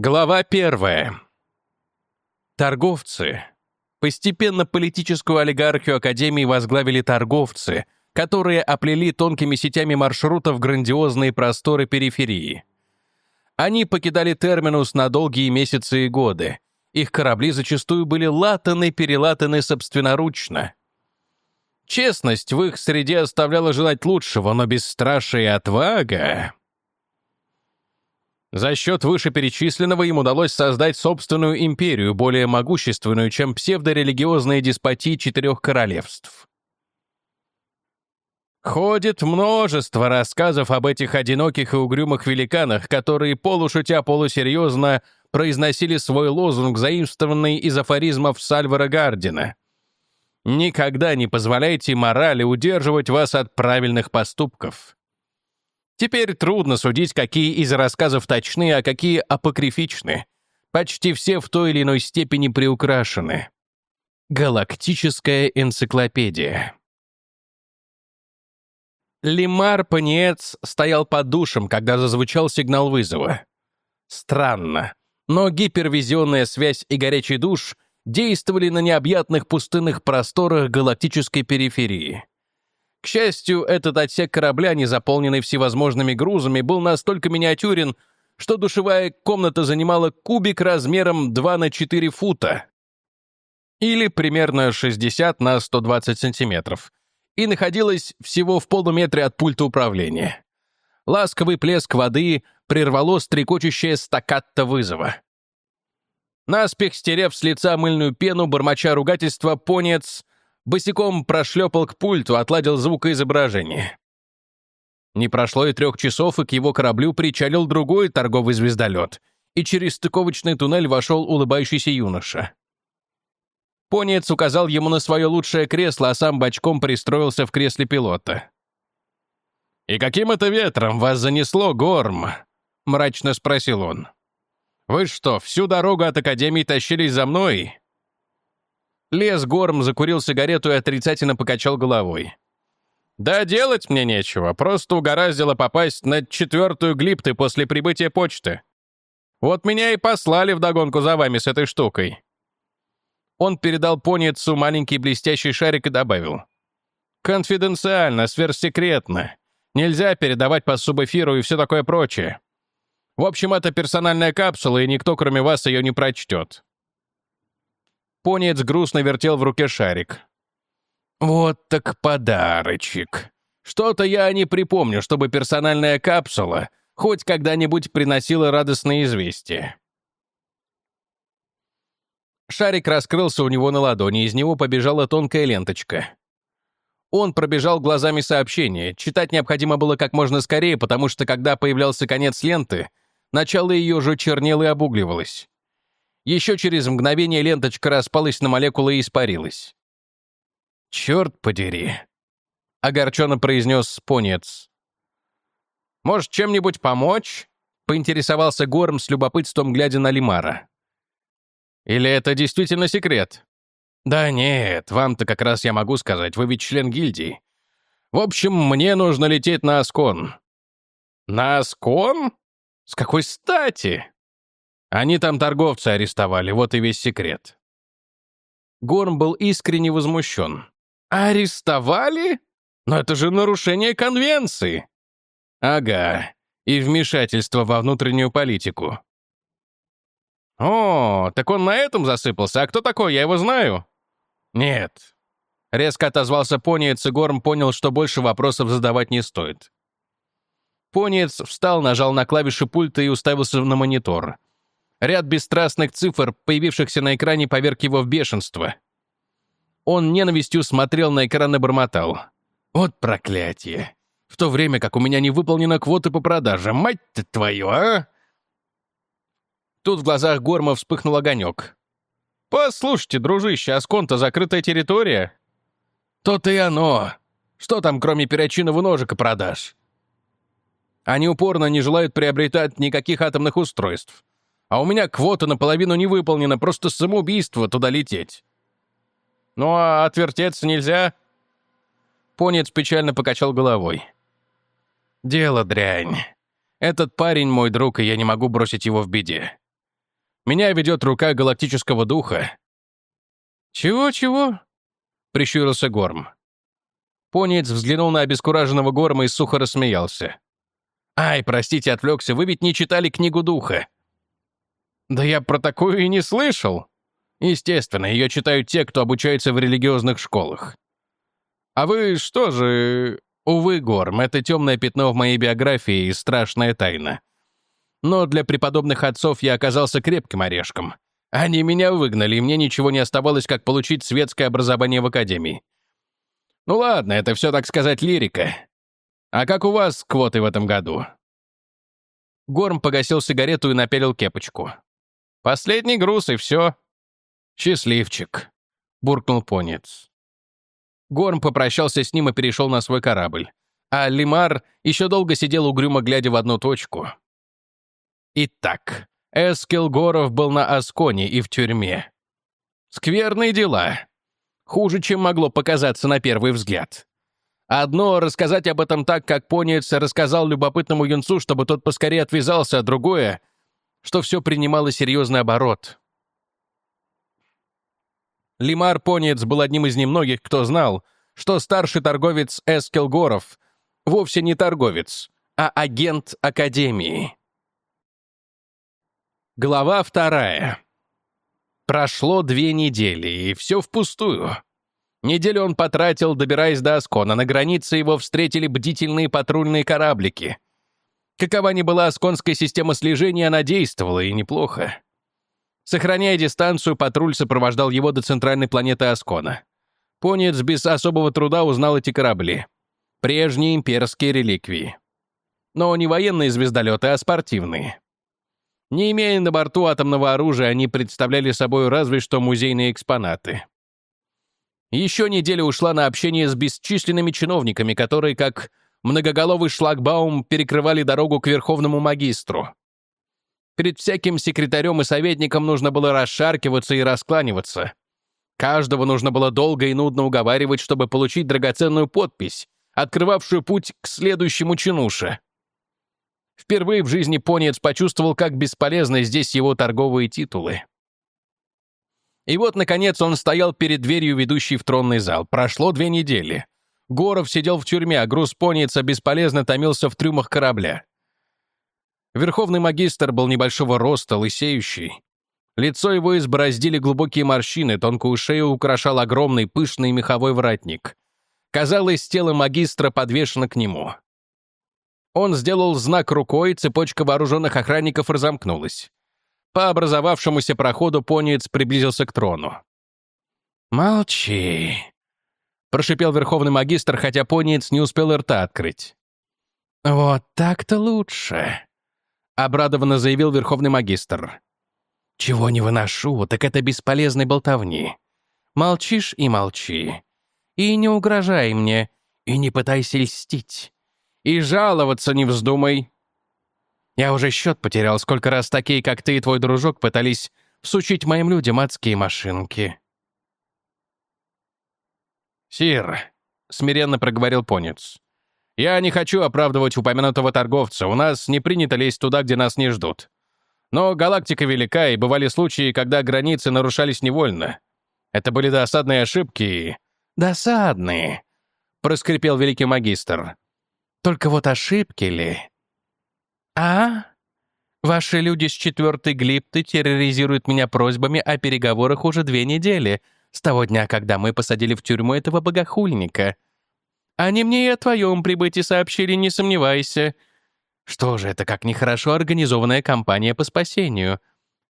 Глава первая. Торговцы. Постепенно политическую олигархию Академии возглавили торговцы, которые оплели тонкими сетями маршрутов грандиозные просторы периферии. Они покидали терминус на долгие месяцы и годы. Их корабли зачастую были латаны-перелатаны собственноручно. Честность в их среде оставляла желать лучшего, но бесстрашие и отвага... За счет вышеперечисленного им удалось создать собственную империю, более могущественную, чем псевдорелигиозные деспотии четырех королевств. Ходит множество рассказов об этих одиноких и угрюмых великанах, которые полушутя-полусерьезно произносили свой лозунг, заимствованный из афоризмов Сальвара Гардина. «Никогда не позволяйте морали удерживать вас от правильных поступков». Теперь трудно судить, какие из рассказов точны, а какие апокрифичны. Почти все в той или иной степени приукрашены. Галактическая энциклопедия. Лимар Паниец стоял под душем, когда зазвучал сигнал вызова. Странно, но гипервизионная связь и горячий душ действовали на необъятных пустынных просторах галактической периферии. К счастью, этот отсек корабля, не заполненный всевозможными грузами, был настолько миниатюрен, что душевая комната занимала кубик размером 2 на 4 фута, или примерно 60 на 120 сантиметров, и находилась всего в полуметре от пульта управления. Ласковый плеск воды прервало стрекочущее стаккатто вызова. Наспех стерев с лица мыльную пену, бормоча ругательства, понец босиком прошлепал к пульту, отладил звукоизображение. Не прошло и трех часов, и к его кораблю причалил другой торговый звездолет, и через стыковочный туннель вошел улыбающийся юноша. Понец указал ему на свое лучшее кресло, а сам бочком пристроился в кресле пилота. «И каким это ветром вас занесло, Горм?» — мрачно спросил он. «Вы что, всю дорогу от Академии тащились за мной?» Лес Горм закурил сигарету и отрицательно покачал головой. «Да делать мне нечего, просто угораздило попасть на четвертую глипты после прибытия почты. Вот меня и послали вдогонку за вами с этой штукой». Он передал поницу маленький блестящий шарик и добавил. «Конфиденциально, сверхсекретно. Нельзя передавать по субэфиру и все такое прочее. В общем, это персональная капсула, и никто, кроме вас, ее не прочтет. Понец грустно вертел в руке шарик. «Вот так подарочек. Что-то я не припомню, чтобы персональная капсула хоть когда-нибудь приносила радостные известия». Шарик раскрылся у него на ладони, из него побежала тонкая ленточка. Он пробежал глазами сообщение. Читать необходимо было как можно скорее, потому что, когда появлялся конец ленты, начало ее уже чернело и обугливалось. Еще через мгновение ленточка распалась на молекулы и испарилась. «Черт подери!» — огорченно произнес Понец. «Может, чем-нибудь помочь?» — поинтересовался Горм с любопытством, глядя на Лимара. «Или это действительно секрет?» «Да нет, вам-то как раз я могу сказать, вы ведь член гильдии. В общем, мне нужно лететь на Аскон». «На Аскон? С какой стати?» Они там торговца арестовали, вот и весь секрет. Горм был искренне возмущен. «Арестовали? Но это же нарушение конвенции!» «Ага, и вмешательство во внутреннюю политику». «О, так он на этом засыпался. А кто такой? Я его знаю?» «Нет». Резко отозвался Пониец, и Горм понял, что больше вопросов задавать не стоит. Пониец встал, нажал на клавиши пульта и уставился на монитор. Ряд бесстрастных цифр, появившихся на экране, поверг его в бешенство. Он ненавистью смотрел на экран и бормотал. «Вот проклятие! В то время как у меня не выполнена квота по продажам, мать ты твою, а!» Тут в глазах Горма вспыхнул огонек. «Послушайте, дружище, Асконта закрытая территория?» «То-то и оно. Что там, кроме перочинного ножика, продаж?» Они упорно не желают приобретать никаких атомных устройств. А у меня квота наполовину не выполнена, просто самоубийство туда лететь. Ну а отвертеться нельзя?» Понец печально покачал головой. «Дело дрянь. Этот парень мой друг, и я не могу бросить его в беде. Меня ведет рука галактического духа». «Чего-чего?» — прищурился Горм. Понец взглянул на обескураженного Горма и сухо рассмеялся. «Ай, простите, отвлекся, вы ведь не читали книгу духа». «Да я про такую и не слышал». Естественно, ее читают те, кто обучается в религиозных школах. А вы что же... Увы, Горм, это темное пятно в моей биографии и страшная тайна. Но для преподобных отцов я оказался крепким орешком. Они меня выгнали, и мне ничего не оставалось, как получить светское образование в академии. Ну ладно, это все, так сказать, лирика. А как у вас с квотой в этом году? Горм погасил сигарету и напялил кепочку. Последний груз, и все. Счастливчик, буркнул понец. Горм попрощался с ним и перешел на свой корабль. А Лимар еще долго сидел угрюмо, глядя в одну точку. Итак, Эскел Горов был на Асконе и в тюрьме. Скверные дела. Хуже, чем могло показаться на первый взгляд. Одно — рассказать об этом так, как Понец рассказал любопытному юнцу, чтобы тот поскорее отвязался, а другое — что все принимало серьезный оборот. Лимар Понец был одним из немногих, кто знал, что старший торговец Эскел Горов вовсе не торговец, а агент Академии. Глава вторая. Прошло две недели, и все впустую. Неделю он потратил, добираясь до Аскона. На границе его встретили бдительные патрульные кораблики. Какова ни была асконская система слежения, она действовала, и неплохо. Сохраняя дистанцию, патруль сопровождал его до центральной планеты Аскона. Понец без особого труда узнал эти корабли. Прежние имперские реликвии. Но не военные звездолеты, а спортивные. Не имея на борту атомного оружия, они представляли собой разве что музейные экспонаты. Еще неделя ушла на общение с бесчисленными чиновниками, которые, как многоголовый шлагбаум, перекрывали дорогу к верховному магистру. Перед всяким секретарем и советником нужно было расшаркиваться и раскланиваться. Каждого нужно было долго и нудно уговаривать, чтобы получить драгоценную подпись, открывавшую путь к следующему чинуше. Впервые в жизни Понец почувствовал, как бесполезны здесь его торговые титулы. И вот, наконец, он стоял перед дверью, ведущей в тронный зал. Прошло две недели. Горов сидел в тюрьме, а груз Понеца бесполезно томился в трюмах корабля. Верховный магистр был небольшого роста, лысеющий. Лицо его избороздили глубокие морщины, тонкую шею украшал огромный пышный меховой воротник. Казалось, тело магистра подвешено к нему. Он сделал знак рукой, цепочка вооруженных охранников разомкнулась. По образовавшемуся проходу понец приблизился к трону. «Молчи», — прошипел верховный магистр, хотя понец не успел рта открыть. «Вот так-то лучше», — обрадованно заявил верховный магистр. «Чего не выношу, так это бесполезной болтовни. Молчишь и молчи. И не угрожай мне, и не пытайся льстить. И жаловаться не вздумай. Я уже счет потерял, сколько раз такие, как ты и твой дружок, пытались всучить моим людям адские машинки. «Сир», — смиренно проговорил Понец, — «я не хочу оправдывать упомянутого торговца. У нас не принято лезть туда, где нас не ждут. Но галактика велика, и бывали случаи, когда границы нарушались невольно. Это были досадные ошибки и...» «Досадные», — проскрипел великий магистр. Только вот ошибки ли? А? Ваши люди с четвертой глипты терроризируют меня просьбами о переговорах уже две недели, с того дня, когда мы посадили в тюрьму этого богохульника. Они мне и о твоем прибытии сообщили, не сомневайся. Что же это, как нехорошо организованная кампания по спасению?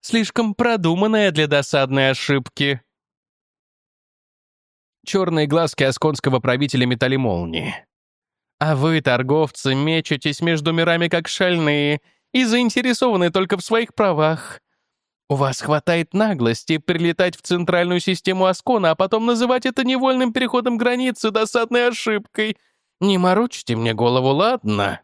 Слишком продуманная для досадной ошибки. Черные глазки асконского правителя метали молнии. А вы, торговцы, мечетесь между мирами как шальные и заинтересованы только в своих правах. У вас хватает наглости прилетать в центральную систему Аскона, а потом называть это невольным переходом границы досадной ошибкой. Не морочьте мне голову, ладно?»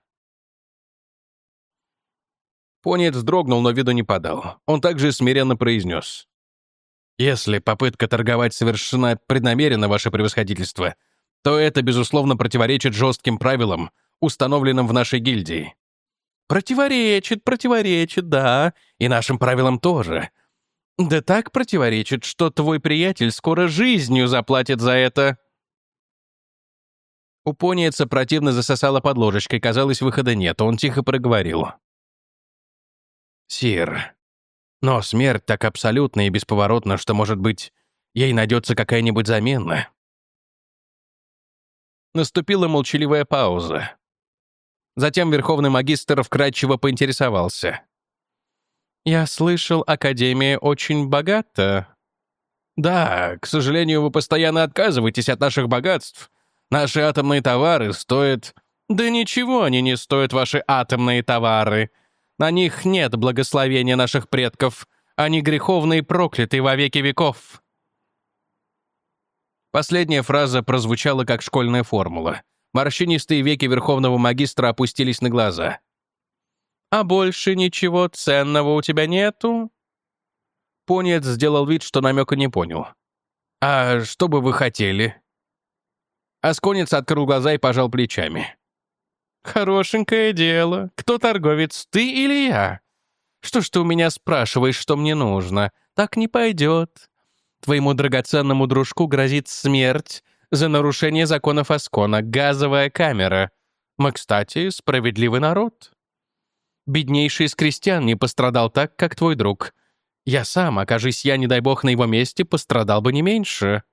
Понец вздрогнул, но виду не подал. Он также смиренно произнес. «Если попытка торговать совершена преднамеренно, ваше превосходительство, — то это, безусловно, противоречит жестким правилам, установленным в нашей гильдии. Противоречит, противоречит, да, и нашим правилам тоже. Да так противоречит, что твой приятель скоро жизнью заплатит за это. У противно засосало под ложечкой, казалось, выхода нет, он тихо проговорил. «Сир, но смерть так абсолютна и бесповоротна, что, может быть, ей найдется какая-нибудь замена». Наступила молчаливая пауза. Затем верховный магистр вкратчиво поинтересовался. «Я слышал, Академия очень богата». «Да, к сожалению, вы постоянно отказываетесь от наших богатств. Наши атомные товары стоят...» «Да ничего они не стоят, ваши атомные товары. На них нет благословения наших предков. Они греховные и прокляты во веки веков». Последняя фраза прозвучала как школьная формула. Морщинистые веки верховного магистра опустились на глаза. «А больше ничего ценного у тебя нету?» Понец сделал вид, что намека не понял. «А что бы вы хотели?» Асконец открыл глаза и пожал плечами. «Хорошенькое дело. Кто торговец, ты или я? Что ж ты у меня спрашиваешь, что мне нужно? Так не пойдет. Твоему драгоценному дружку грозит смерть за нарушение законов Аскона, газовая камера. Мы, кстати, справедливый народ. Беднейший из крестьян не пострадал так, как твой друг. Я сам, окажись я, не дай бог, на его месте, пострадал бы не меньше».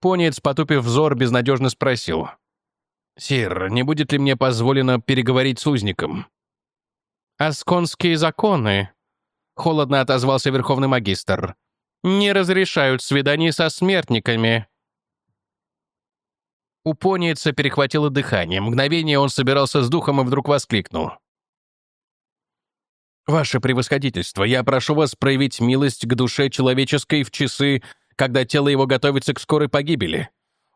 Понец, потупив взор, безнадежно спросил. «Сир, не будет ли мне позволено переговорить с узником?» «Асконские законы», — холодно отозвался верховный магистр не разрешают свиданий со смертниками». У поница перехватило дыхание. Мгновение он собирался с духом и вдруг воскликнул. «Ваше превосходительство, я прошу вас проявить милость к душе человеческой в часы, когда тело его готовится к скорой погибели.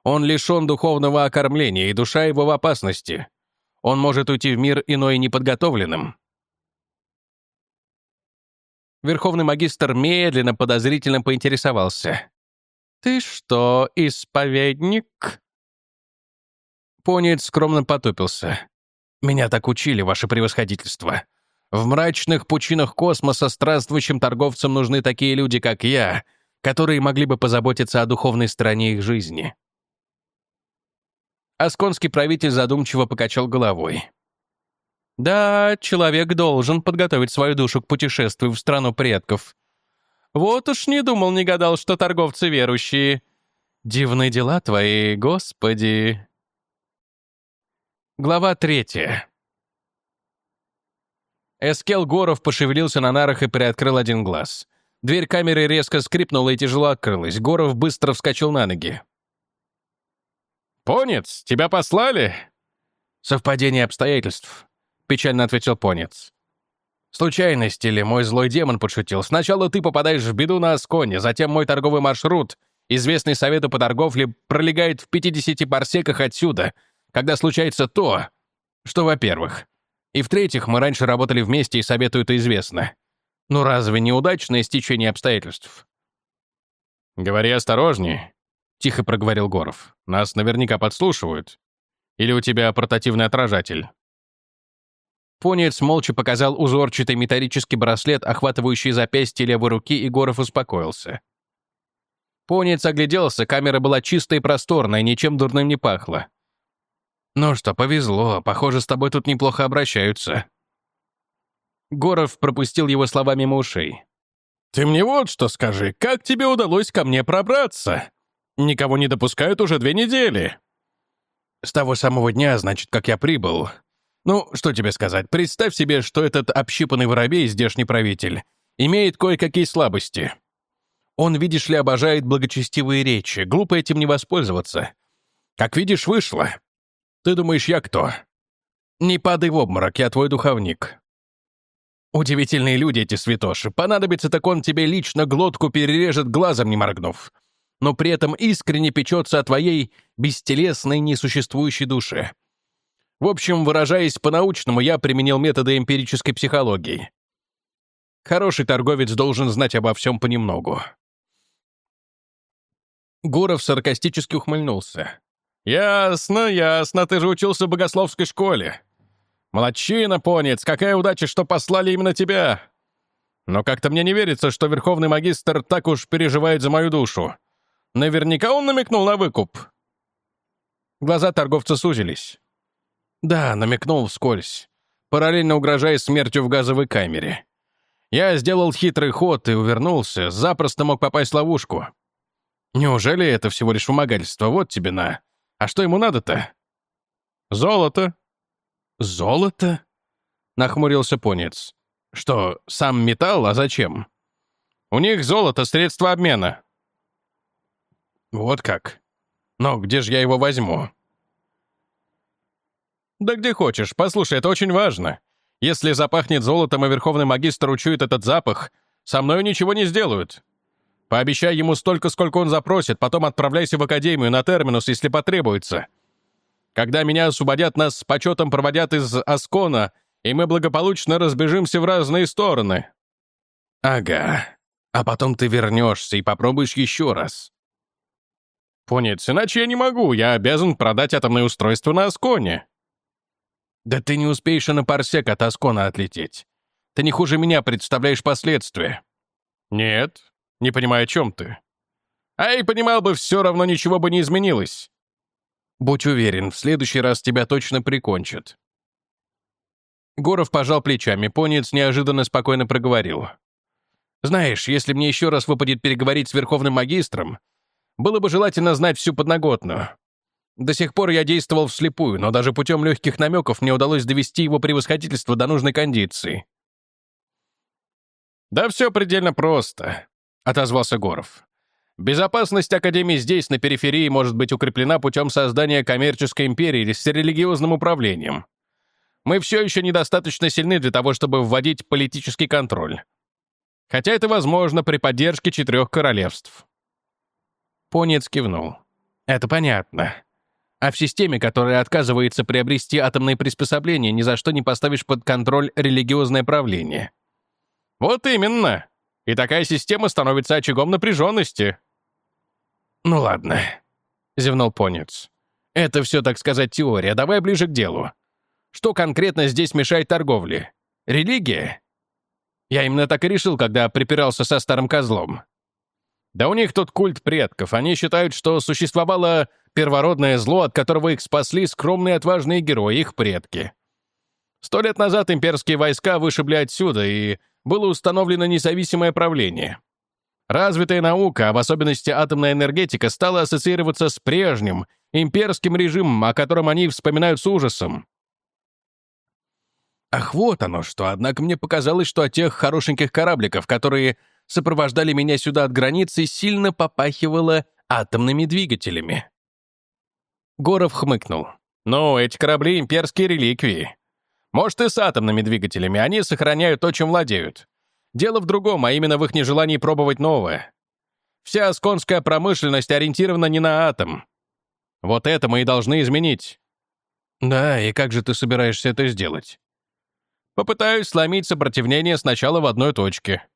Он лишен духовного окормления, и душа его в опасности. Он может уйти в мир иной неподготовленным. Верховный магистр медленно, подозрительно поинтересовался. «Ты что, исповедник?» Понец скромно потупился. «Меня так учили, ваше превосходительство. В мрачных пучинах космоса странствующим торговцам нужны такие люди, как я, которые могли бы позаботиться о духовной стороне их жизни». Асконский правитель задумчиво покачал головой. Да, человек должен подготовить свою душу к путешествию в страну предков. Вот уж не думал, не гадал, что торговцы верующие. Дивные дела твои, Господи. Глава третья. Эскел Горов пошевелился на нарах и приоткрыл один глаз. Дверь камеры резко скрипнула и тяжело открылась. Горов быстро вскочил на ноги. «Понец, тебя послали?» «Совпадение обстоятельств. — печально ответил Понец. «Случайность или мой злой демон подшутил. Сначала ты попадаешь в беду на Асконе, затем мой торговый маршрут, известный совету по торговле, пролегает в 50 парсеках отсюда, когда случается то, что, во-первых. И в-третьих, мы раньше работали вместе, и совету это известно. Ну разве неудачное стечение обстоятельств?» «Говори осторожнее», — тихо проговорил Горов. «Нас наверняка подслушивают. Или у тебя портативный отражатель?» Понец молча показал узорчатый металлический браслет, охватывающий запястье левой руки, и Горов успокоился. Понец огляделся, камера была чистая и просторная, ничем дурным не пахло. «Ну что, повезло, похоже, с тобой тут неплохо обращаются». Горов пропустил его слова мимо ушей. «Ты мне вот что скажи, как тебе удалось ко мне пробраться? Никого не допускают уже две недели». «С того самого дня, значит, как я прибыл. Ну, что тебе сказать, представь себе, что этот общипанный воробей, здешний правитель, имеет кое-какие слабости. Он, видишь ли, обожает благочестивые речи, глупо этим не воспользоваться. Как видишь, вышло. Ты думаешь, я кто? Не падай в обморок, я твой духовник. Удивительные люди эти святоши. Понадобится так он тебе лично глотку перережет, глазом не моргнув. Но при этом искренне печется о твоей бестелесной, несуществующей душе. В общем, выражаясь по-научному, я применил методы эмпирической психологии. Хороший торговец должен знать обо всем понемногу. Гуров саркастически ухмыльнулся. «Ясно, ясно, ты же учился в богословской школе. Молодчина, понец, какая удача, что послали именно тебя. Но как-то мне не верится, что Верховный Магистр так уж переживает за мою душу. Наверняка он намекнул на выкуп». Глаза торговца сузились. «Да, намекнул вскользь, параллельно угрожая смертью в газовой камере. Я сделал хитрый ход и увернулся, запросто мог попасть в ловушку. Неужели это всего лишь вымогательство? Вот тебе на. А что ему надо-то?» «Золото». «Золото?» — нахмурился понец. Что, сам металл, а зачем? У них золото — средство обмена. Вот как. Но где же я его возьму? Да где хочешь. Послушай, это очень важно. Если запахнет золотом, и Верховный Магистр учует этот запах, со мной ничего не сделают. Пообещай ему столько, сколько он запросит, потом отправляйся в Академию на терминус, если потребуется. Когда меня освободят, нас с почетом проводят из Аскона — и мы благополучно разбежимся в разные стороны». «Ага. А потом ты вернешься и попробуешь еще раз». «Понец, иначе я не могу. Я обязан продать атомное устройство на Асконе». «Да ты не успеешь и на парсек от Аскона отлететь. Ты не хуже меня представляешь последствия». «Нет, не понимаю, о чем ты». «А и понимал бы, все равно ничего бы не изменилось». «Будь уверен, в следующий раз тебя точно прикончат. Горов пожал плечами, Понец неожиданно спокойно проговорил. «Знаешь, если мне еще раз выпадет переговорить с Верховным Магистром, было бы желательно знать всю подноготную. До сих пор я действовал вслепую, но даже путем легких намеков мне удалось довести его превосходительство до нужной кондиции». «Да все предельно просто», — отозвался Горов. «Безопасность Академии здесь, на периферии, может быть укреплена путем создания коммерческой империи с религиозным управлением. Мы все еще недостаточно сильны для того, чтобы вводить политический контроль. Хотя это возможно при поддержке четырех королевств. Понец кивнул. Это понятно. А в системе, которая отказывается приобрести атомные приспособления, ни за что не поставишь под контроль религиозное правление. Вот именно. И такая система становится очагом напряженности. Ну ладно, зевнул Понец. Это все, так сказать, теория. Давай ближе к делу. Что конкретно здесь мешает торговле? Религия? Я именно так и решил, когда припирался со старым козлом. Да у них тут культ предков. Они считают, что существовало первородное зло, от которого их спасли скромные отважные герои, их предки. Сто лет назад имперские войска вышибли отсюда, и было установлено независимое правление. Развитая наука, а в особенности атомная энергетика, стала ассоциироваться с прежним, имперским режимом, о котором они вспоминают с ужасом. Ах, вот оно что. Однако мне показалось, что от тех хорошеньких корабликов, которые сопровождали меня сюда от границы, сильно попахивало атомными двигателями. Горов хмыкнул. «Ну, эти корабли — имперские реликвии. Может, и с атомными двигателями. Они сохраняют то, чем владеют. Дело в другом, а именно в их нежелании пробовать новое. Вся асконская промышленность ориентирована не на атом. Вот это мы и должны изменить». «Да, и как же ты собираешься это сделать?» Попытаюсь сломить сопротивление сначала в одной точке.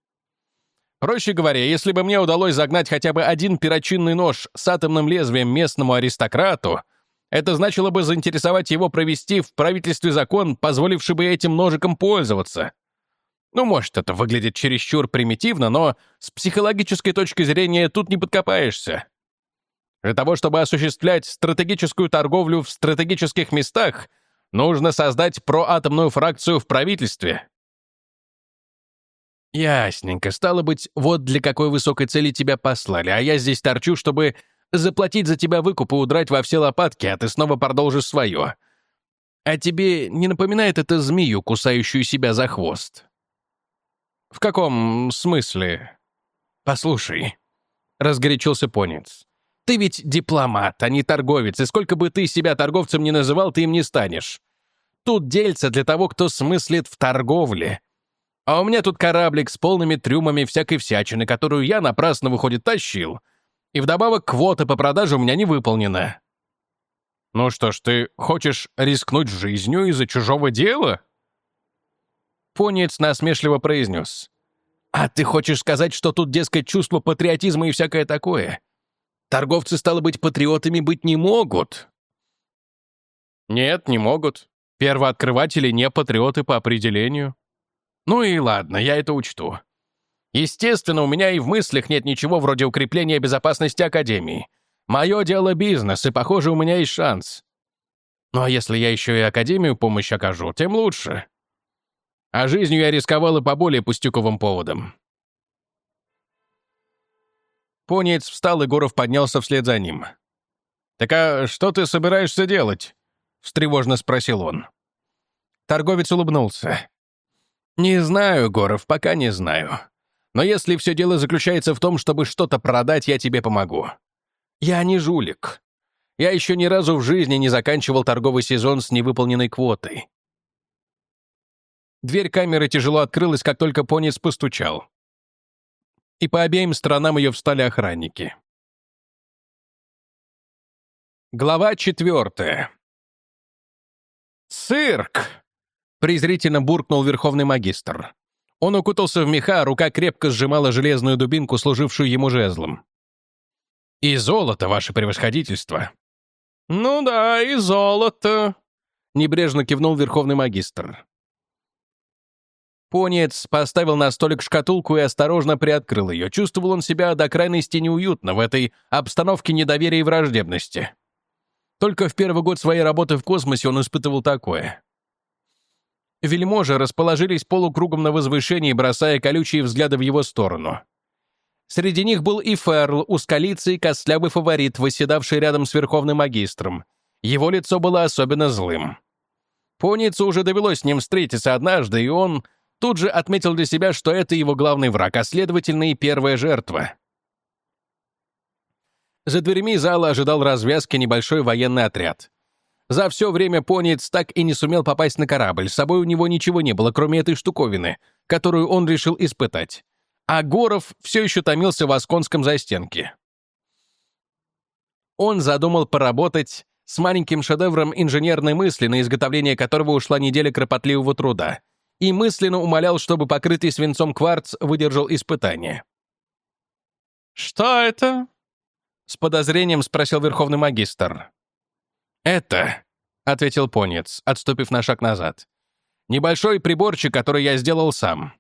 Проще говоря, если бы мне удалось загнать хотя бы один перочинный нож с атомным лезвием местному аристократу, это значило бы заинтересовать его провести в правительстве закон, позволивший бы этим ножиком пользоваться. Ну, может, это выглядит чересчур примитивно, но с психологической точки зрения тут не подкопаешься. Для того, чтобы осуществлять стратегическую торговлю в стратегических местах — Нужно создать проатомную фракцию в правительстве». «Ясненько. Стало быть, вот для какой высокой цели тебя послали, а я здесь торчу, чтобы заплатить за тебя выкуп и удрать во все лопатки, а ты снова продолжишь свое. А тебе не напоминает это змею, кусающую себя за хвост?» «В каком смысле?» «Послушай», — разгорячился понец, ты ведь дипломат, а не торговец, и сколько бы ты себя торговцем не называл, ты им не станешь. Тут дельца для того, кто смыслит в торговле. А у меня тут кораблик с полными трюмами всякой всячины, которую я напрасно, выходит, тащил. И вдобавок квота по продаже у меня не выполнена. Ну что ж, ты хочешь рискнуть жизнью из-за чужого дела? Понец насмешливо произнес. А ты хочешь сказать, что тут, дескать, чувство патриотизма и всякое такое? Торговцы, стало быть, патриотами быть не могут. Нет, не могут. Первооткрыватели не патриоты по определению. Ну и ладно, я это учту. Естественно, у меня и в мыслях нет ничего вроде укрепления безопасности Академии. Мое дело бизнес, и, похоже, у меня есть шанс. Ну а если я еще и Академию помощь окажу, тем лучше. А жизнью я рисковал и по более пустяковым поводам. Понец встал, и Горов поднялся вслед за ним. «Так а что ты собираешься делать?» — встревожно спросил он. Торговец улыбнулся. «Не знаю, Горов, пока не знаю. Но если все дело заключается в том, чтобы что-то продать, я тебе помогу. Я не жулик. Я еще ни разу в жизни не заканчивал торговый сезон с невыполненной квотой». Дверь камеры тяжело открылась, как только Понец постучал. И по обеим сторонам ее встали охранники. Глава четвертая. «Цирк!» — презрительно буркнул верховный магистр. Он укутался в меха, рука крепко сжимала железную дубинку, служившую ему жезлом. «И золото, ваше превосходительство!» «Ну да, и золото!» — небрежно кивнул верховный магистр. Понец поставил на столик шкатулку и осторожно приоткрыл ее. Чувствовал он себя до крайности неуютно в этой обстановке недоверия и враждебности. Только в первый год своей работы в космосе он испытывал такое. Вельможи расположились полукругом на возвышении, бросая колючие взгляды в его сторону. Среди них был и Ферл, узколицый, костлявый фаворит, восседавший рядом с верховным магистром. Его лицо было особенно злым. Поницу уже довелось с ним встретиться однажды, и он тут же отметил для себя, что это его главный враг, а следовательно и первая жертва. За дверьми зала ожидал развязки небольшой военный отряд. За все время Понец так и не сумел попасть на корабль, с собой у него ничего не было, кроме этой штуковины, которую он решил испытать. А Горов все еще томился в Асконском застенке. Он задумал поработать с маленьким шедевром инженерной мысли, на изготовление которого ушла неделя кропотливого труда, и мысленно умолял, чтобы покрытый свинцом кварц выдержал испытание. «Что это?» С подозрением спросил верховный магистр. «Это», — ответил Понец, отступив на шаг назад, «небольшой приборчик, который я сделал сам».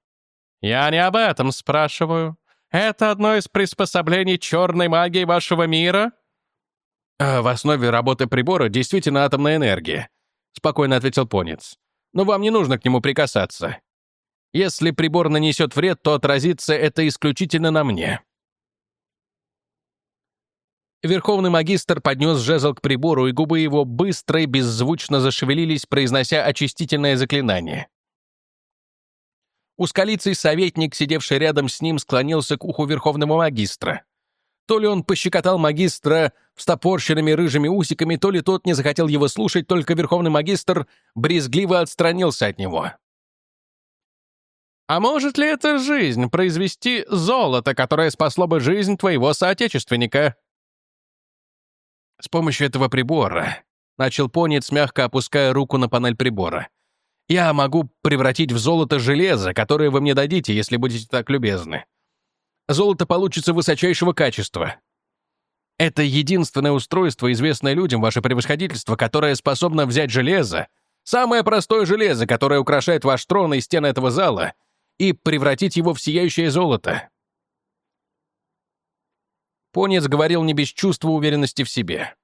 «Я не об этом спрашиваю. Это одно из приспособлений черной магии вашего мира?» «А «В основе работы прибора действительно атомная энергия», — спокойно ответил Понец. «Но вам не нужно к нему прикасаться. Если прибор нанесет вред, то отразится это исключительно на мне». Верховный магистр поднес жезл к прибору, и губы его быстро и беззвучно зашевелились, произнося очистительное заклинание. Ускалицый советник, сидевший рядом с ним, склонился к уху верховного магистра. То ли он пощекотал магистра встопорщенными рыжими усиками, то ли тот не захотел его слушать, только верховный магистр брезгливо отстранился от него. «А может ли эта жизнь произвести золото, которое спасло бы жизнь твоего соотечественника?» С помощью этого прибора, начал Понец, мягко опуская руку на панель прибора, я могу превратить в золото железо, которое вы мне дадите, если будете так любезны. Золото получится высочайшего качества. Это единственное устройство, известное людям, ваше превосходительство, которое способно взять железо, самое простое железо, которое украшает ваш трон и стены этого зала, и превратить его в сияющее золото. Понец говорил не без чувства уверенности в себе.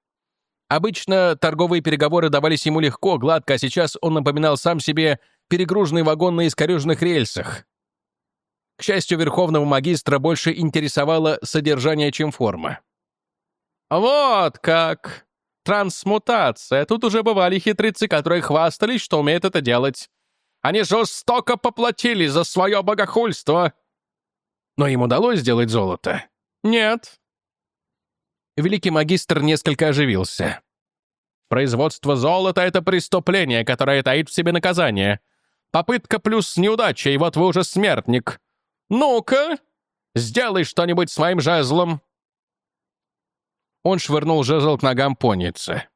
Обычно торговые переговоры давались ему легко, гладко, а сейчас он напоминал сам себе перегруженный вагон на искореженных рельсах. К счастью, верховного магистра больше интересовало содержание, чем форма. «Вот как! Трансмутация. Тут уже бывали хитрецы, которые хвастались, что умеют это делать. Они жестоко поплатили за свое богохульство!» Но им удалось сделать золото? Нет, Великий магистр несколько оживился. «Производство золота — это преступление, которое таит в себе наказание. Попытка плюс неудача, и вот вы уже смертник. Ну-ка, сделай что-нибудь своим жезлом!» Он швырнул жезл к ногам поницы.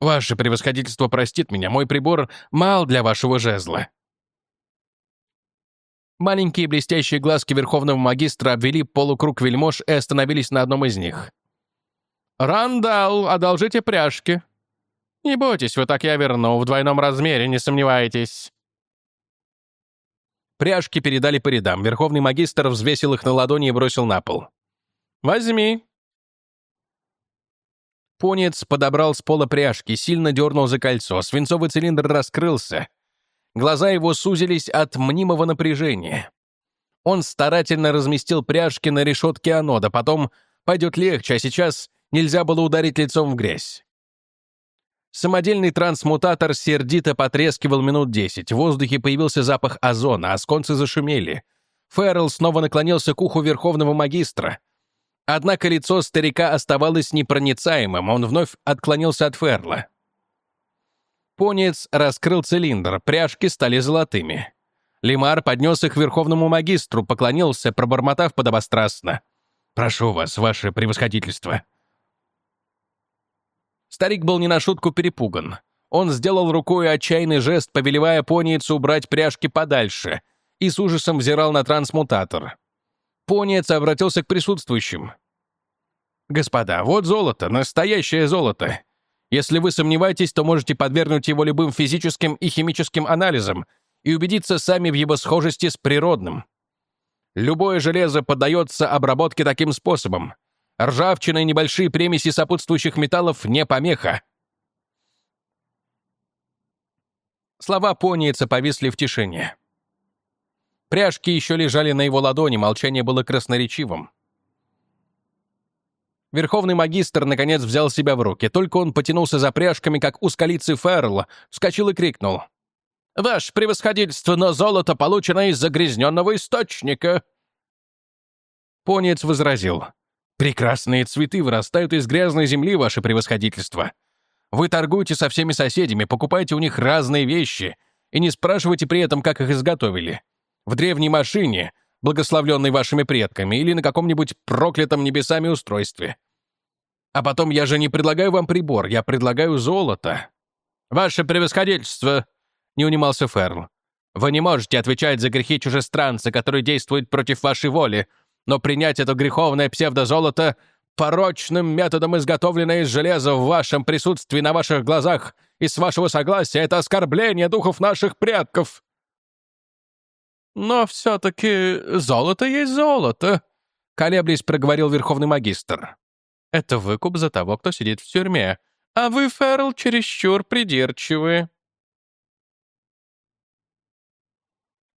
«Ваше превосходительство простит меня, мой прибор мал для вашего жезла». Маленькие блестящие глазки верховного магистра обвели полукруг вельмож и остановились на одном из них. «Рандал, одолжите пряжки». «Не бойтесь, вы так я верну, в двойном размере, не сомневайтесь». Пряжки передали по рядам. Верховный магистр взвесил их на ладони и бросил на пол. «Возьми». Понец подобрал с пола пряжки, сильно дернул за кольцо. Свинцовый цилиндр раскрылся. Глаза его сузились от мнимого напряжения. Он старательно разместил пряжки на решетке анода, потом пойдет легче, а сейчас нельзя было ударить лицом в грязь. Самодельный трансмутатор сердито потрескивал минут десять. В воздухе появился запах озона, а сконцы зашумели. Фэррелл снова наклонился к уху верховного магистра. Однако лицо старика оставалось непроницаемым, он вновь отклонился от Ферла. Понец раскрыл цилиндр, пряжки стали золотыми. Лимар поднес их верховному магистру, поклонился, пробормотав подобострастно. «Прошу вас, ваше превосходительство». Старик был не на шутку перепуган. Он сделал рукой отчаянный жест, повелевая пониецу убрать пряжки подальше, и с ужасом взирал на трансмутатор. Пониец обратился к присутствующим. «Господа, вот золото, настоящее золото. Если вы сомневаетесь, то можете подвергнуть его любым физическим и химическим анализам и убедиться сами в его схожести с природным. Любое железо поддается обработке таким способом. Ржавчина и небольшие примеси сопутствующих металлов не помеха. Слова пониеца повисли в тишине. Пряжки еще лежали на его ладони, молчание было красноречивым. Верховный магистр, наконец, взял себя в руки. Только он потянулся за пряжками, как узколицый Ферл, вскочил и крикнул. «Ваше превосходительство, но золото получено из загрязненного источника!» Понец возразил. Прекрасные цветы вырастают из грязной земли, ваше превосходительство. Вы торгуете со всеми соседями, покупаете у них разные вещи и не спрашивайте при этом, как их изготовили. В древней машине, благословленной вашими предками, или на каком-нибудь проклятом небесами устройстве. А потом я же не предлагаю вам прибор, я предлагаю золото. Ваше превосходительство, — не унимался Ферл. Вы не можете отвечать за грехи чужестранца, который действует против вашей воли, — но принять это греховное псевдозолото порочным методом, изготовленное из железа в вашем присутствии на ваших глазах и с вашего согласия, это оскорбление духов наших предков. Но все-таки золото есть золото, — колеблясь проговорил верховный магистр. Это выкуп за того, кто сидит в тюрьме, а вы, Ферл, чересчур придирчивы.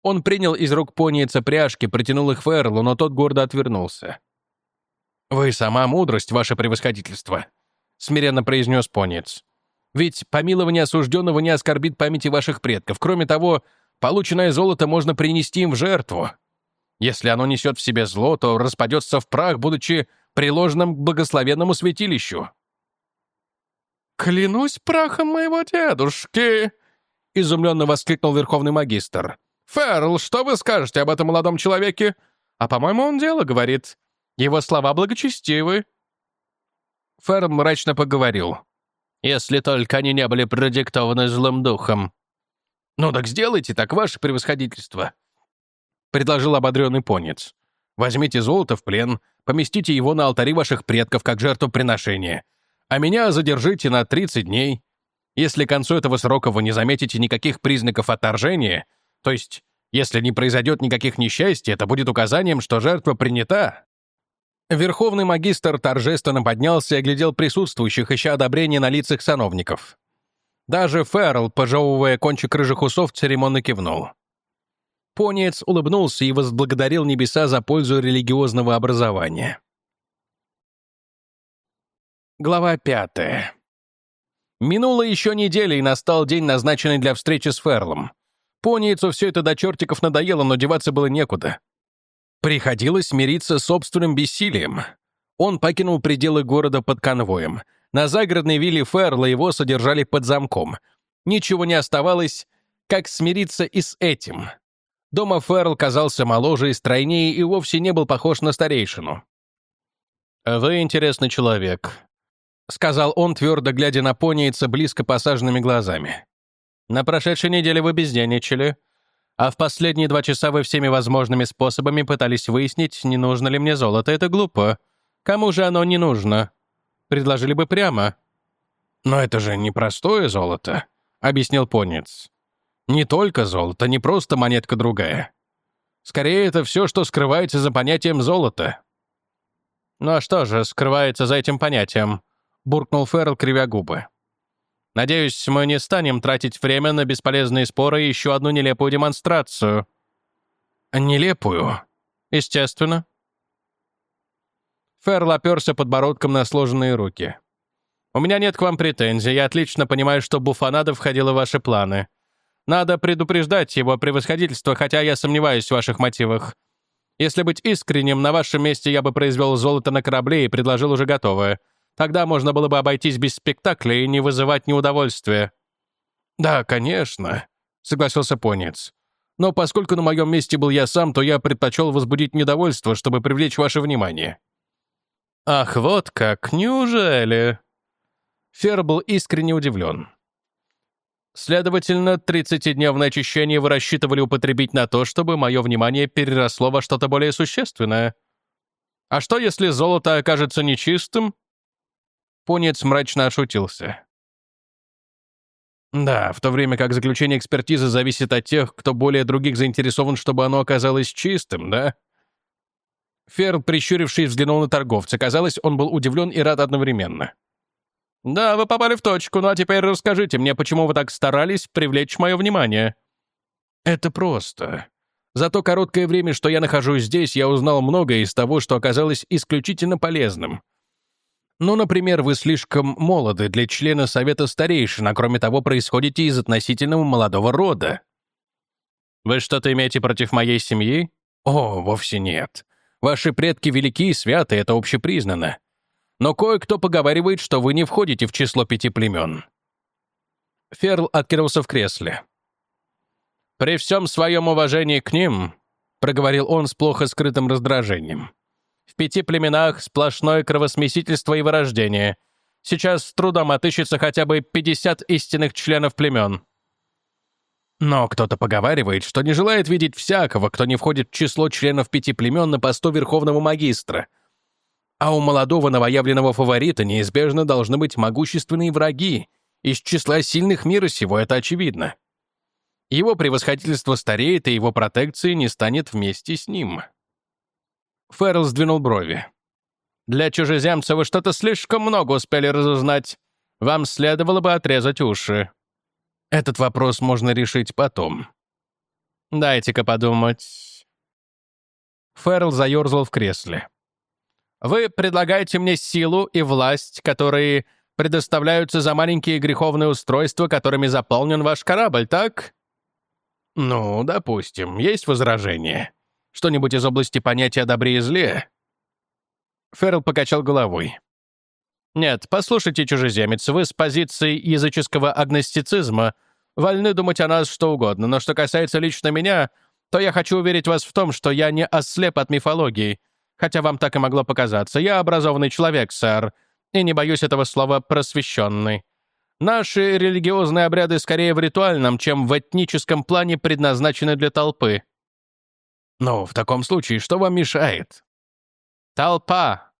Он принял из рук пониеца пряжки, протянул их Ферлу, но тот гордо отвернулся. «Вы сама мудрость, ваше превосходительство», — смиренно произнес пониец. «Ведь помилование осужденного не оскорбит памяти ваших предков. Кроме того, полученное золото можно принести им в жертву. Если оно несет в себе зло, то распадется в прах, будучи приложенным к благословенному святилищу». «Клянусь прахом моего дедушки!» — изумленно воскликнул верховный магистр. «Ферл, что вы скажете об этом молодом человеке? А, по-моему, он дело говорит. Его слова благочестивы». Ферл мрачно поговорил. «Если только они не были продиктованы злым духом». «Ну так сделайте так, ваше превосходительство», — предложил ободренный понец. «Возьмите золото в плен, поместите его на алтари ваших предков как жертвоприношение, а меня задержите на 30 дней. Если к концу этого срока вы не заметите никаких признаков отторжения, то есть, если не произойдет никаких несчастий, это будет указанием, что жертва принята. Верховный магистр торжественно поднялся и оглядел присутствующих, ища одобрения на лицах сановников. Даже Ферл, пожевывая кончик рыжих усов, церемонно кивнул. Понец улыбнулся и возблагодарил небеса за пользу религиозного образования. Глава пятая. Минула еще неделя, и настал день, назначенный для встречи с Ферлом. Пониецу все это до чертиков надоело, но деваться было некуда. Приходилось смириться с собственным бессилием. Он покинул пределы города под конвоем. На загородной вилле Ферла его содержали под замком. Ничего не оставалось, как смириться и с этим. Дома Ферл казался моложе и стройнее и вовсе не был похож на старейшину. «Вы интересный человек», — сказал он, твердо глядя на пониеца близко посаженными глазами. На прошедшей неделе вы бездельничали, а в последние два часа вы всеми возможными способами пытались выяснить, не нужно ли мне золото. Это глупо. Кому же оно не нужно? Предложили бы прямо. «Но это же не простое золото», — объяснил Понец. «Не только золото, не просто монетка другая. Скорее, это все, что скрывается за понятием золота». «Ну а что же скрывается за этим понятием?» — буркнул Феррell, кривя губы. «Надеюсь, мы не станем тратить время на бесполезные споры и еще одну нелепую демонстрацию». «Нелепую?» «Естественно». Феррell оперся подбородком на сложенные руки. «У меня нет к вам претензий. Я отлично понимаю, что буфанада входила в ваши планы. Надо предупреждать его превосходительство, хотя я сомневаюсь в ваших мотивах. Если быть искренним, на вашем месте я бы произвел золото на корабле и предложил уже готовое. Тогда можно было бы обойтись без спектакля и не вызывать неудовольствия». «Да, конечно», — согласился Понец. «Но поскольку на моем месте был я сам, то я предпочел возбудить недовольство, чтобы привлечь ваше внимание». «Ах, вот как, неужели?» Фер был искренне удивлен. Следовательно, 30-дневное очищение вы рассчитывали употребить на то, чтобы мое внимание переросло во что-то более существенное. А что, если золото окажется нечистым? Понец мрачно ошутился. Да, в то время как заключение экспертизы зависит от тех, кто более других заинтересован, чтобы оно оказалось чистым, да? Ферл, прищурившись, взглянул на торговца. Казалось, он был удивлен и рад одновременно. «Да, вы попали в точку, ну а теперь расскажите мне, почему вы так старались привлечь мое внимание?» «Это просто. За то короткое время, что я нахожусь здесь, я узнал многое из того, что оказалось исключительно полезным. Ну, например, вы слишком молоды для члена Совета Старейшин, а кроме того, происходите из относительного молодого рода». «Вы что-то имеете против моей семьи?» «О, вовсе нет. Ваши предки велики и святы, это общепризнано но кое-кто поговаривает, что вы не входите в число пяти племен». Ферл откинулся в кресле. «При всем своем уважении к ним», — проговорил он с плохо скрытым раздражением, «в пяти племенах сплошное кровосмесительство и вырождение. Сейчас с трудом отыщется хотя бы 50 истинных членов племен». Но кто-то поговаривает, что не желает видеть всякого, кто не входит в число членов пяти племен на посту Верховного Магистра — а у молодого новоявленного фаворита неизбежно должны быть могущественные враги. Из числа сильных мира сего это очевидно. Его превосходительство стареет, и его протекции не станет вместе с ним. Феррел сдвинул брови. «Для чужеземца вы что-то слишком много успели разузнать. Вам следовало бы отрезать уши. Этот вопрос можно решить потом. Дайте-ка подумать». Феррел заерзал в кресле. Вы предлагаете мне силу и власть, которые предоставляются за маленькие греховные устройства, которыми заполнен ваш корабль, так? Ну, допустим, есть возражение. Что-нибудь из области понятия добре и зле? Феррел покачал головой. Нет, послушайте, чужеземец, вы с позиции языческого агностицизма вольны думать о нас что угодно, но что касается лично меня, то я хочу уверить вас в том, что я не ослеп от мифологии — Хотя вам так и могло показаться. Я образованный человек, сэр, и не боюсь этого слова «просвещенный». Наши религиозные обряды скорее в ритуальном, чем в этническом плане предназначены для толпы. Ну, в таком случае, что вам мешает? Толпа.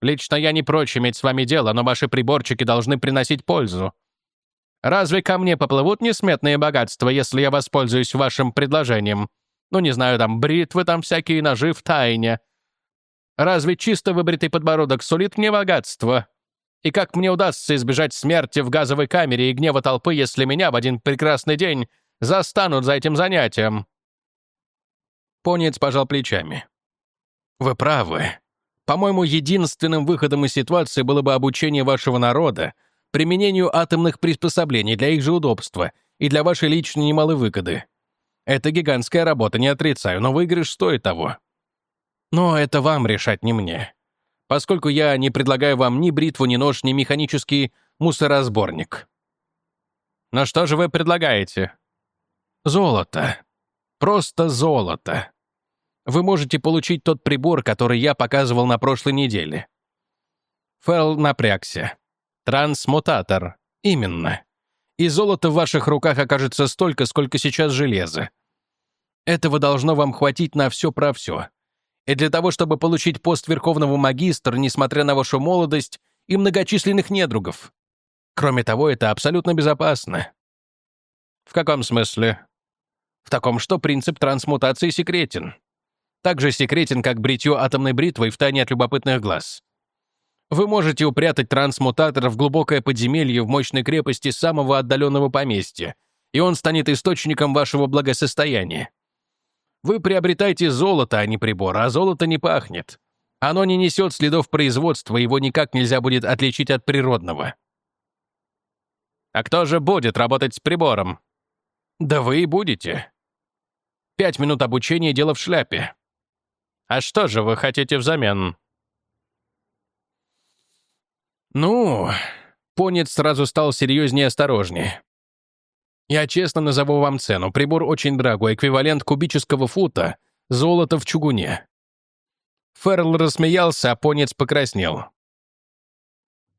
Лично я не прочь иметь с вами дело, но ваши приборчики должны приносить пользу. Разве ко мне поплывут несметные богатства, если я воспользуюсь вашим предложением? Ну, не знаю, там бритвы, там всякие ножи в тайне — Разве чисто выбритый подбородок сулит мне богатство? И как мне удастся избежать смерти в газовой камере и гнева толпы, если меня в один прекрасный день застанут за этим занятием?» Понец пожал плечами. «Вы правы. По-моему, единственным выходом из ситуации было бы обучение вашего народа применению атомных приспособлений для их же удобства и для вашей личной немалой выгоды. Это гигантская работа, не отрицаю, но выигрыш стоит того. Но это вам решать, не мне. Поскольку я не предлагаю вам ни бритву, ни нож, ни механический мусоросборник. Но что же вы предлагаете? Золото. Просто золото. Вы можете получить тот прибор, который я показывал на прошлой неделе. Фелл напрягся. Трансмутатор. Именно. И золото в ваших руках окажется столько, сколько сейчас железа. Этого должно вам хватить на все про все и для того, чтобы получить пост верховного магистра, несмотря на вашу молодость и многочисленных недругов. Кроме того, это абсолютно безопасно. В каком смысле? В таком, что принцип трансмутации секретен. так же секретен, как бритье атомной бритвой в тайне от любопытных глаз. Вы можете упрятать трансмутатор в глубокое подземелье в мощной крепости самого отдаленного поместья, и он станет источником вашего благосостояния. Вы приобретаете золото, а не прибор, а золото не пахнет. Оно не несет следов производства, его никак нельзя будет отличить от природного. А кто же будет работать с прибором? Да вы и будете. Пять минут обучения — дело в шляпе. А что же вы хотите взамен? Ну, Понец сразу стал серьезнее и осторожнее. Я честно назову вам цену. Прибор очень дорогой, эквивалент кубического фута, золото в чугуне. Ферл рассмеялся, а Понец покраснел.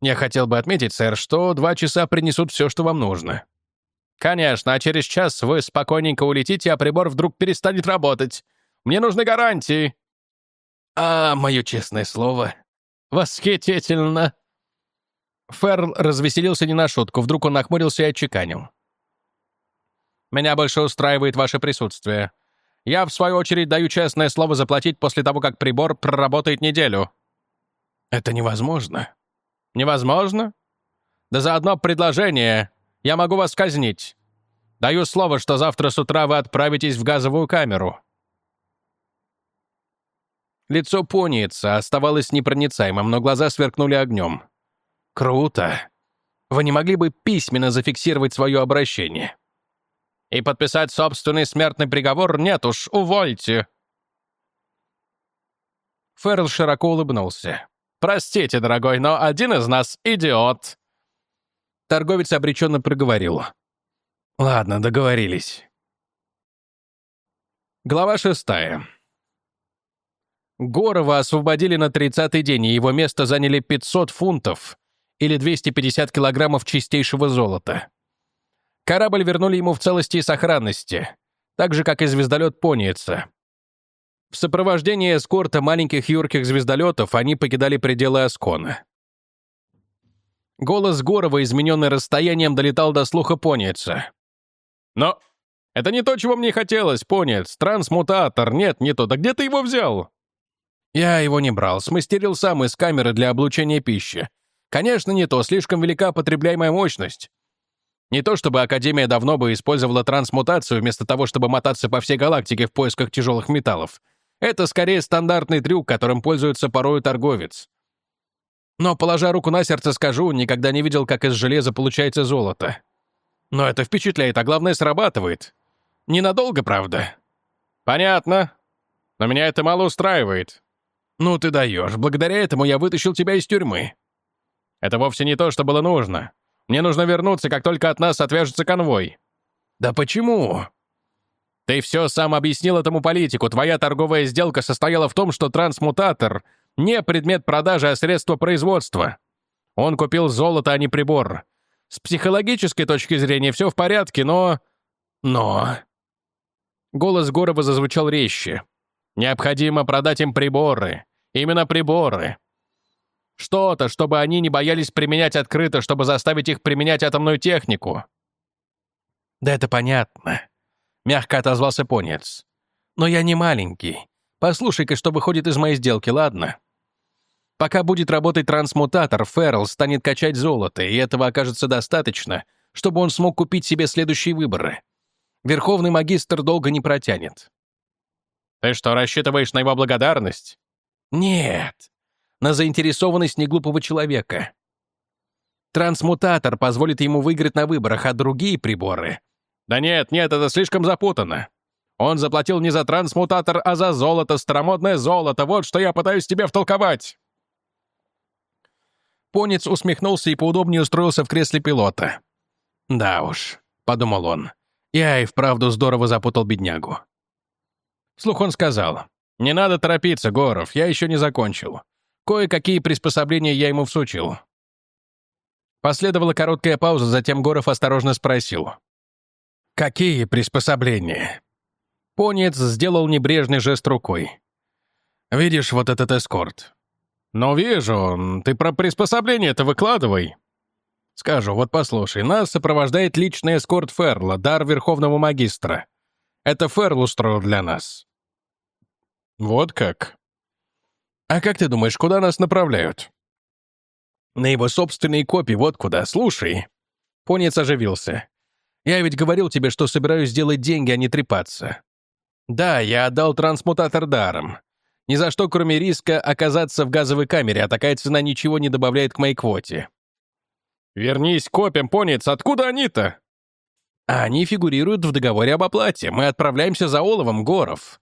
Я хотел бы отметить, сэр, что два часа принесут все, что вам нужно. Конечно, а через час вы спокойненько улетите, а прибор вдруг перестанет работать. Мне нужны гарантии. А, мое честное слово. Восхитительно. Ферл развеселился не на шутку, вдруг он нахмурился и отчеканил. «Меня больше устраивает ваше присутствие. Я, в свою очередь, даю честное слово заплатить после того, как прибор проработает неделю». «Это невозможно». «Невозможно? Да за одно предложение я могу вас казнить. Даю слово, что завтра с утра вы отправитесь в газовую камеру». Лицо поница оставалось непроницаемым, но глаза сверкнули огнем. «Круто! Вы не могли бы письменно зафиксировать свое обращение?» «И подписать собственный смертный приговор? Нет уж, увольте!» Феррелл широко улыбнулся. «Простите, дорогой, но один из нас — идиот!» Торговец обреченно проговорил. «Ладно, договорились». Глава шестая. Горова освободили на 30-й день, и его место заняли 500 фунтов или 250 килограммов чистейшего золота. Корабль вернули ему в целости и сохранности, так же, как и звездолет Пониеца. В сопровождении эскорта маленьких юрких звездолетов они покидали пределы Аскона. Голос Горова, измененный расстоянием, долетал до слуха Пониеца. «Но это не то, чего мне хотелось, Пониец. Трансмутатор. Нет, не то. Да где ты его взял?» Я его не брал, смастерил сам из камеры для облучения пищи. Конечно, не то, слишком велика потребляемая мощность. Не то чтобы Академия давно бы использовала трансмутацию вместо того, чтобы мотаться по всей галактике в поисках тяжелых металлов. Это скорее стандартный трюк, которым пользуется порою торговец. Но, положа руку на сердце, скажу, никогда не видел, как из железа получается золото. Но это впечатляет, а главное, срабатывает. Ненадолго, правда. Понятно. Но меня это мало устраивает. «Ну ты даешь. Благодаря этому я вытащил тебя из тюрьмы». «Это вовсе не то, что было нужно. Мне нужно вернуться, как только от нас отвяжется конвой». «Да почему?» «Ты все сам объяснил этому политику. Твоя торговая сделка состояла в том, что трансмутатор — не предмет продажи, а средство производства. Он купил золото, а не прибор. С психологической точки зрения все в порядке, но... Но...» Голос Горова зазвучал резче. Необходимо продать им приборы. Именно приборы. Что-то, чтобы они не боялись применять открыто, чтобы заставить их применять атомную технику. «Да это понятно», — мягко отозвался Понец. «Но я не маленький. Послушай-ка, что выходит из моей сделки, ладно?» Пока будет работать трансмутатор, Феррелл станет качать золото, и этого окажется достаточно, чтобы он смог купить себе следующие выборы. Верховный магистр долго не протянет. Ты что, рассчитываешь на его благодарность? Нет. На заинтересованность неглупого человека. Трансмутатор позволит ему выиграть на выборах, а другие приборы... Да нет, нет, это слишком запутанно. Он заплатил не за трансмутатор, а за золото, старомодное золото. Вот что я пытаюсь тебе втолковать. Понец усмехнулся и поудобнее устроился в кресле пилота. «Да уж», — подумал он, — «я и вправду здорово запутал беднягу. Слух он сказал. «Не надо торопиться, Горов, я еще не закончил. Кое-какие приспособления я ему всучил». Последовала короткая пауза, затем Горов осторожно спросил. «Какие приспособления?» Понец сделал небрежный жест рукой. «Видишь вот этот эскорт?» «Ну, вижу. Ты про приспособление-то выкладывай». «Скажу, вот послушай, нас сопровождает личный эскорт Ферла, дар Верховного Магистра. Это Ферл устроил для нас». Вот как. А как ты думаешь, куда нас направляют? На его собственные копии, вот куда. Слушай. Понец оживился. Я ведь говорил тебе, что собираюсь сделать деньги, а не трепаться. Да, я отдал трансмутатор даром. Ни за что, кроме риска оказаться в газовой камере, а такая цена ничего не добавляет к моей квоте. Вернись к копиям, понец, откуда они-то? А они фигурируют в договоре об оплате. Мы отправляемся за оловом, Горов.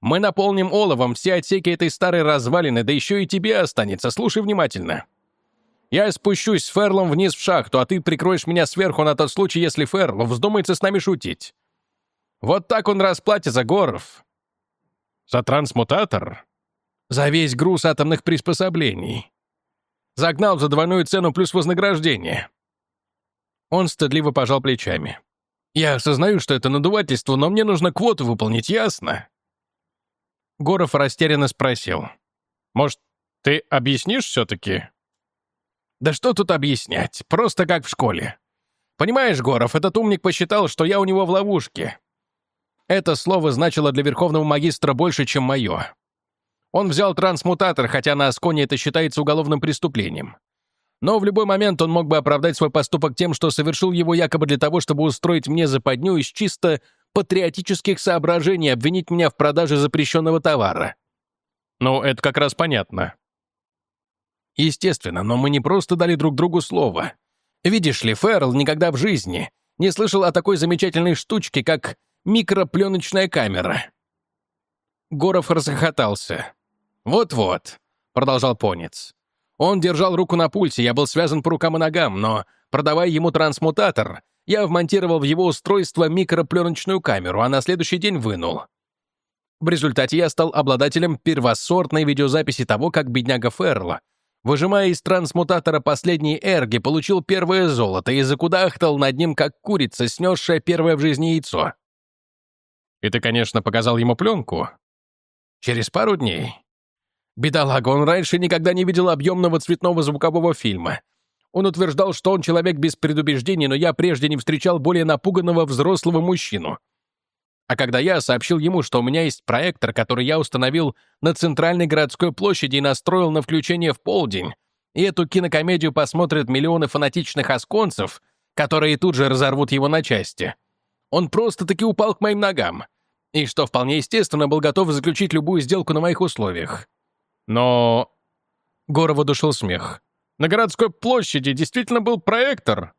Мы наполним оловом все отсеки этой старой развалины, да еще и тебе останется. Слушай внимательно. Я спущусь с Ферлом вниз в шахту, а ты прикроешь меня сверху на тот случай, если Ферл вздумается с нами шутить. Вот так он расплатится, Горов. За трансмутатор? За весь груз атомных приспособлений. Загнал за двойную цену плюс вознаграждение. Он стыдливо пожал плечами. Я осознаю, что это надувательство, но мне нужно квоту выполнить, ясно? Горов растерянно спросил. «Может, ты объяснишь все-таки?» «Да что тут объяснять? Просто как в школе. Понимаешь, Горов, этот умник посчитал, что я у него в ловушке. Это слово значило для верховного магистра больше, чем мое. Он взял трансмутатор, хотя на Асконе это считается уголовным преступлением. Но в любой момент он мог бы оправдать свой поступок тем, что совершил его якобы для того, чтобы устроить мне западню из чисто патриотических соображений обвинить меня в продаже запрещенного товара. Ну, это как раз понятно. Естественно, но мы не просто дали друг другу слово. Видишь ли, Ферл никогда в жизни не слышал о такой замечательной штучке, как микропленочная камера. Горов расхохотался. «Вот-вот», — продолжал Понец. Он держал руку на пульсе, я был связан по рукам и ногам, но, продавая ему трансмутатор, я вмонтировал в его устройство микропленочную камеру, а на следующий день вынул. В результате я стал обладателем первосортной видеозаписи того, как бедняга Ферла, выжимая из трансмутатора последние эрги, получил первое золото и закудахтал над ним, как курица, снесшая первое в жизни яйцо. И ты, конечно, показал ему пленку? Через пару дней. Бедолага, он раньше никогда не видел объемного цветного звукового фильма. Он утверждал, что он человек без предубеждений, но я прежде не встречал более напуганного взрослого мужчину. А когда я сообщил ему, что у меня есть проектор, который я установил на центральной городской площади и настроил на включение в полдень, и эту кинокомедию посмотрят миллионы фанатичных осконцев, которые тут же разорвут его на части, он просто-таки упал к моим ногам. И, что вполне естественно, был готов заключить любую сделку на моих условиях. Но... Горову душил смех. На городской площади действительно был проектор.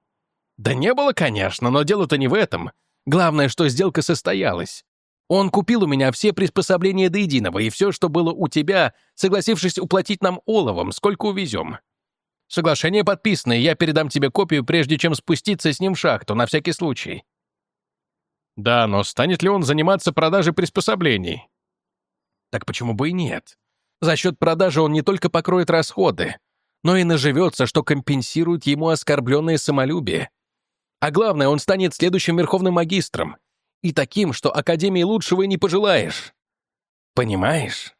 Да не было, конечно, но дело-то не в этом. Главное, что сделка состоялась. Он купил у меня все приспособления до единого и все, что было у тебя, согласившись уплатить нам оловом, сколько увезем. Соглашение подписано, и я передам тебе копию, прежде чем спуститься с ним в шахту, на всякий случай. Да, но станет ли он заниматься продажей приспособлений? Так почему бы и нет? За счет продажи он не только покроет расходы, но и наживется, что компенсирует ему оскорбленное самолюбие. А главное, он станет следующим верховным магистром. И таким, что Академии лучшего и не пожелаешь. Понимаешь?